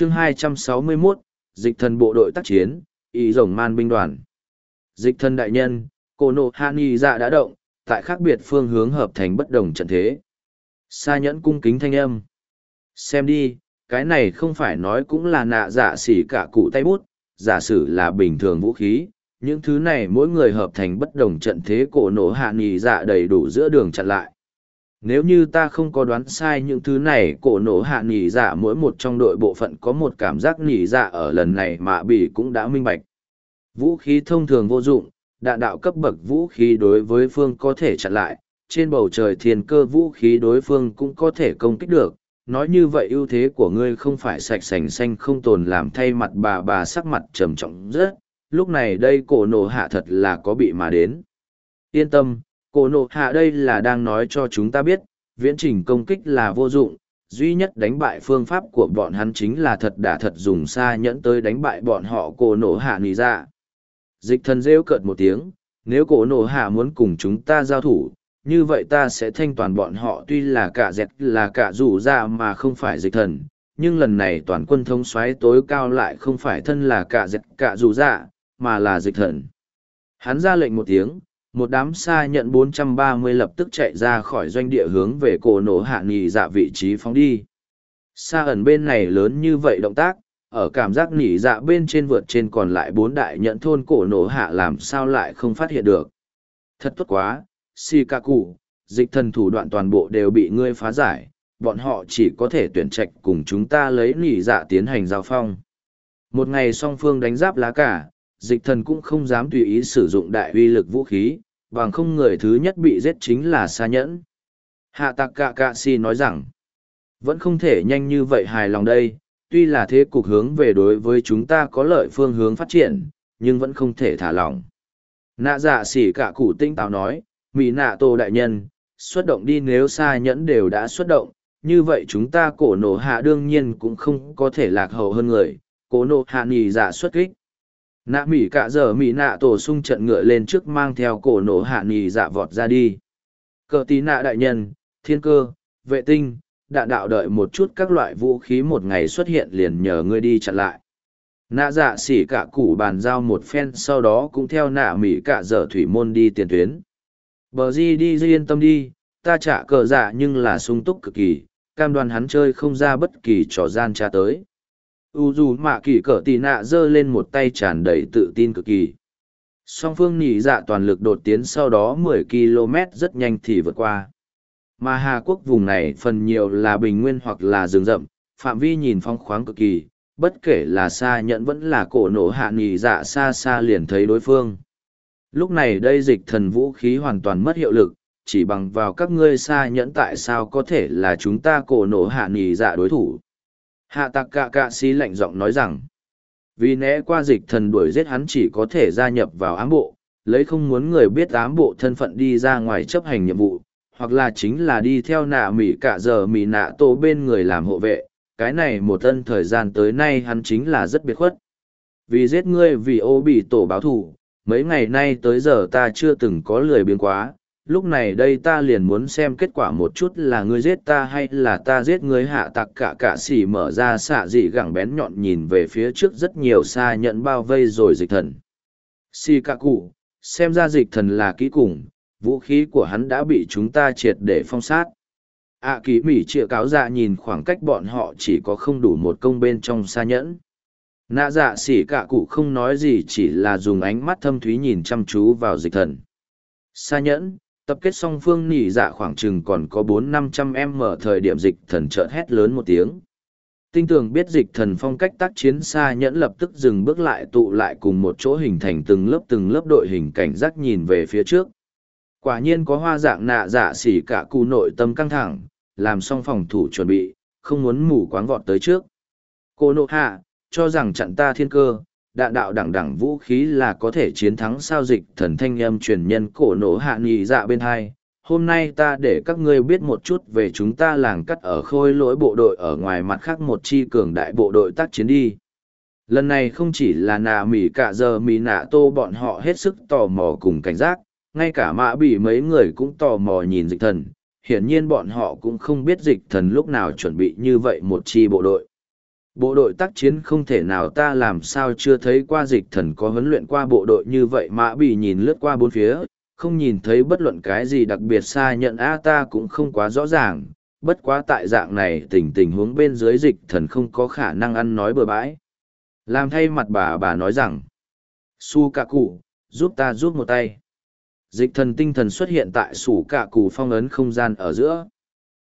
chương 261, dịch thần bộ đội tác chiến, ý rồng man binh đoàn. Dịch thần đại nhân, cô nộ hạ nghi dạ đã động, tại khác biệt phương hướng hợp thành bất đồng trận thế. Sa nhẫn cung kính thanh âm. Xem đi, cái này không phải nói cũng là nạ dạ xỉ cả cụ tay bút, giả sử là bình thường vũ khí. Những thứ này mỗi người hợp thành bất đồng trận thế cổ nổ hạ nghỉ dạ đầy đủ giữa đường chặn lại. Nếu như ta không có đoán sai những thứ này cổ nổ hạ nỉ dạ mỗi một trong đội bộ phận có một cảm giác nỉ dạ ở lần này mà bỉ cũng đã minh bạch. Vũ khí thông thường vô dụng, đạn đạo cấp bậc vũ khí đối với phương có thể chặn lại, trên bầu trời thiên cơ vũ khí đối phương cũng có thể công kích được. Nói như vậy ưu thế của ngươi không phải sạch sành xanh không tồn làm thay mặt bà bà sắc mặt trầm trọng rất, lúc này đây cổ nổ hạ thật là có bị mà đến. Yên tâm, cổ nổ hạ đây là đang nói cho chúng ta biết, viễn trình công kích là vô dụng, duy nhất đánh bại phương pháp của bọn hắn chính là thật đả thật dùng xa nhẫn tới đánh bại bọn họ cổ nổ hạ nì ra. Dịch thần rêu cợt một tiếng, nếu cổ nổ hạ muốn cùng chúng ta giao thủ, như vậy ta sẽ thanh toàn bọn họ tuy là cả dẹt là cả rủ ra dạ mà không phải dịch thần, nhưng lần này toàn quân thống xoáy tối cao lại không phải thân là cả dẹt cả rủ ra, dạ, mà là dịch thần. Hắn ra lệnh một tiếng, một đám xa nhận 430 lập tức chạy ra khỏi doanh địa hướng về cổ nổ hạ nghỉ dạ vị trí phóng đi. Xa ẩn bên này lớn như vậy động tác, ở cảm giác nỉ dạ bên trên vượt trên còn lại bốn đại nhận thôn cổ nổ hạ làm sao lại không phát hiện được. Thật tốt quá, Shikaku, dịch thần thủ đoạn toàn bộ đều bị ngươi phá giải, bọn họ chỉ có thể tuyển trạch cùng chúng ta lấy nỉ dạ tiến hành giao phong. Một ngày song phương đánh giáp lá cả, dịch thần cũng không dám tùy ý sử dụng đại uy lực vũ khí, bằng không người thứ nhất bị giết chính là xa nhẫn. Hạ tạc cạ cạ si nói rằng, vẫn không thể nhanh như vậy hài lòng đây, tuy là thế cục hướng về đối với chúng ta có lợi phương hướng phát triển, nhưng vẫn không thể thả lỏng. Nạ dạ xỉ cả cụ tinh táo nói, Mỹ nạ tổ đại nhân, xuất động đi nếu xa nhẫn đều đã xuất động, như vậy chúng ta cổ nổ hạ đương nhiên cũng không có thể lạc hậu hơn người, cổ nổ hạ nghỉ dạ xuất kích. Nạ Mỹ cả giờ Mỹ nạ tổ sung trận ngựa lên trước mang theo cổ nổ hạ nghỉ dạ vọt ra đi. Cờ tí nạ đại nhân, thiên cơ, vệ tinh, đạn đạo đợi một chút các loại vũ khí một ngày xuất hiện liền nhờ ngươi đi chặn lại. Nạ dạ xỉ cả củ bàn giao một phen sau đó cũng theo nạ mỹ cả dở thủy môn đi tiền tuyến. Bờ di đi di yên tâm đi ta trả cờ dạ nhưng là sung túc cực kỳ cam đoan hắn chơi không ra bất kỳ trò gian tra tới u dù mạ kỳ cỡ tì nạ giơ lên một tay tràn đầy tự tin cực kỳ song phương nhị dạ toàn lực đột tiến sau đó 10 km rất nhanh thì vượt qua mà Hà Quốc vùng này phần nhiều là bình nguyên hoặc là rừng rậm, phạm vi nhìn phong khoáng cực kỳ, bất kể là xa nhận vẫn là cổ nổ hạ nhị dạ xa xa liền thấy đối phương. Lúc này đây dịch thần vũ khí hoàn toàn mất hiệu lực, chỉ bằng vào các ngươi xa nhẫn tại sao có thể là chúng ta cổ nổ hạ nhị dạ đối thủ. Hạ tạc cạ cạ si lạnh giọng nói rằng, vì né qua dịch thần đuổi giết hắn chỉ có thể gia nhập vào ám bộ, lấy không muốn người biết ám bộ thân phận đi ra ngoài chấp hành nhiệm vụ, hoặc là chính là đi theo nạ mỉ cả giờ mỉ nạ tổ bên người làm hộ vệ. Cái này một tân thời gian tới nay hắn chính là rất biệt khuất. Vì giết ngươi vì ô bị tổ báo thù mấy ngày nay tới giờ ta chưa từng có lười biếng quá lúc này đây ta liền muốn xem kết quả một chút là ngươi giết ta hay là ta giết ngươi hạ tặc cả cả xỉ mở ra xạ dị gẳng bén nhọn nhìn về phía trước rất nhiều xa nhận bao vây rồi dịch thần xì cạ cụ xem ra dịch thần là kỹ cùng vũ khí của hắn đã bị chúng ta triệt để phong sát. ạ à, kỳ mỉ chĩa cáo dạ nhìn khoảng cách bọn họ chỉ có không đủ một công bên trong xa nhẫn. Nạ dạ xỉ cả cụ không nói gì chỉ là dùng ánh mắt thâm thúy nhìn chăm chú vào dịch thần. Xa nhẫn, tập kết song phương nỉ dạ khoảng chừng còn có bốn năm trăm em mở thời điểm dịch thần chợt hét lớn một tiếng. Tinh tường biết dịch thần phong cách tác chiến xa nhẫn lập tức dừng bước lại tụ lại cùng một chỗ hình thành từng lớp từng lớp đội hình cảnh giác nhìn về phía trước. Quả nhiên có hoa dạng nạ dạ xỉ cả cụ nội tâm căng thẳng, làm xong phòng thủ chuẩn bị, không muốn mù quáng vọt tới trước. Cô nộ hạ, cho rằng chặn ta thiên cơ, đạn đạo đẳng đẳng vũ khí là có thể chiến thắng sao dịch thần thanh âm truyền nhân cổ nổ hạ nghị dạ bên hai. Hôm nay ta để các ngươi biết một chút về chúng ta làng cắt ở khôi lỗi bộ đội ở ngoài mặt khác một chi cường đại bộ đội tác chiến đi. Lần này không chỉ là nà mỉ cả giờ mỉ nạ tô bọn họ hết sức tò mò cùng cảnh giác, ngay cả mã bị mấy người cũng tò mò nhìn dịch thần hiển nhiên bọn họ cũng không biết dịch thần lúc nào chuẩn bị như vậy một chi bộ đội bộ đội tác chiến không thể nào ta làm sao chưa thấy qua dịch thần có huấn luyện qua bộ đội như vậy mã bị nhìn lướt qua bốn phía, không nhìn thấy bất luận cái gì đặc biệt xa nhận. A, ta cũng không quá rõ ràng, bất quá tại dạng này tình tình huống bên dưới dịch thần không có khả năng ăn nói bừa bãi. Làm thay mặt bà bà nói rằng, su cạ cụ, giúp ta giúp một tay. Dịch thần tinh thần xuất hiện tại sủ cạ cụ phong ấn không gian ở giữa.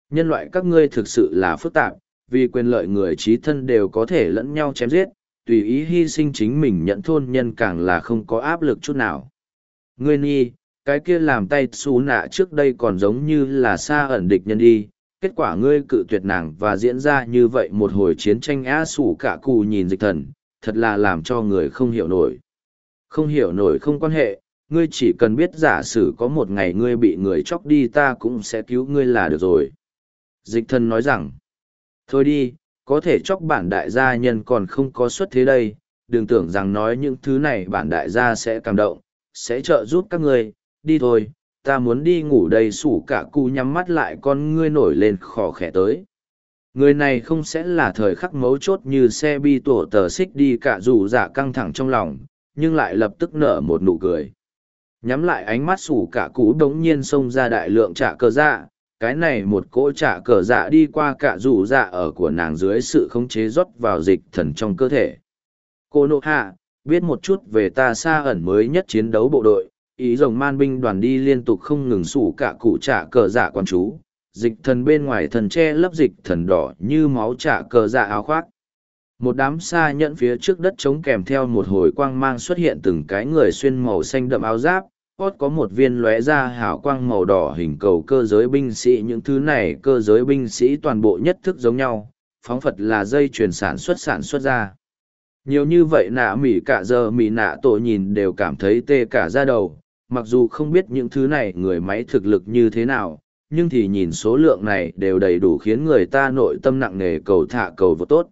Nhân loại các ngươi thực sự là phức tạp vì quyền lợi người trí thân đều có thể lẫn nhau chém giết, tùy ý hy sinh chính mình nhận thôn nhân càng là không có áp lực chút nào. Ngươi nhi cái kia làm tay xú nạ trước đây còn giống như là xa ẩn địch nhân đi, kết quả ngươi cự tuyệt nàng và diễn ra như vậy một hồi chiến tranh á sủ cả cù nhìn dịch thần, thật là làm cho người không hiểu nổi. Không hiểu nổi không quan hệ, ngươi chỉ cần biết giả sử có một ngày ngươi bị người chóc đi ta cũng sẽ cứu ngươi là được rồi. Dịch thần nói rằng thôi đi, có thể chóc bản đại gia nhân còn không có xuất thế đây, đừng tưởng rằng nói những thứ này bản đại gia sẽ cảm động, sẽ trợ giúp các ngươi. Đi thôi, ta muốn đi ngủ đầy sủ cả cu nhắm mắt lại con ngươi nổi lên khò khẽ tới. Người này không sẽ là thời khắc mấu chốt như xe bi tổ tờ xích đi cả dù giả căng thẳng trong lòng, nhưng lại lập tức nở một nụ cười. Nhắm lại ánh mắt sủ cả cũ đống nhiên xông ra đại lượng trả cờ dạ cái này một cỗ trả cờ dạ đi qua cả rủ dạ ở của nàng dưới sự khống chế rót vào dịch thần trong cơ thể. Cô nộ hạ, biết một chút về ta xa ẩn mới nhất chiến đấu bộ đội, ý rồng man binh đoàn đi liên tục không ngừng sủ cả cụ trả cờ dạ quan chú. Dịch thần bên ngoài thần che lấp dịch thần đỏ như máu trả cờ dạ áo khoác. Một đám xa nhận phía trước đất trống kèm theo một hồi quang mang xuất hiện từng cái người xuyên màu xanh đậm áo giáp hót có một viên lóe ra hảo quang màu đỏ hình cầu cơ giới binh sĩ những thứ này cơ giới binh sĩ toàn bộ nhất thức giống nhau phóng phật là dây chuyển sản xuất sản xuất ra nhiều như vậy nạ mỉ cả giờ mỉ nạ tổ nhìn đều cảm thấy tê cả ra đầu mặc dù không biết những thứ này người máy thực lực như thế nào, nhưng thì nhìn số lượng này đều đầy đủ khiến người ta nội tâm nặng nề cầu thả cầu vô tốt.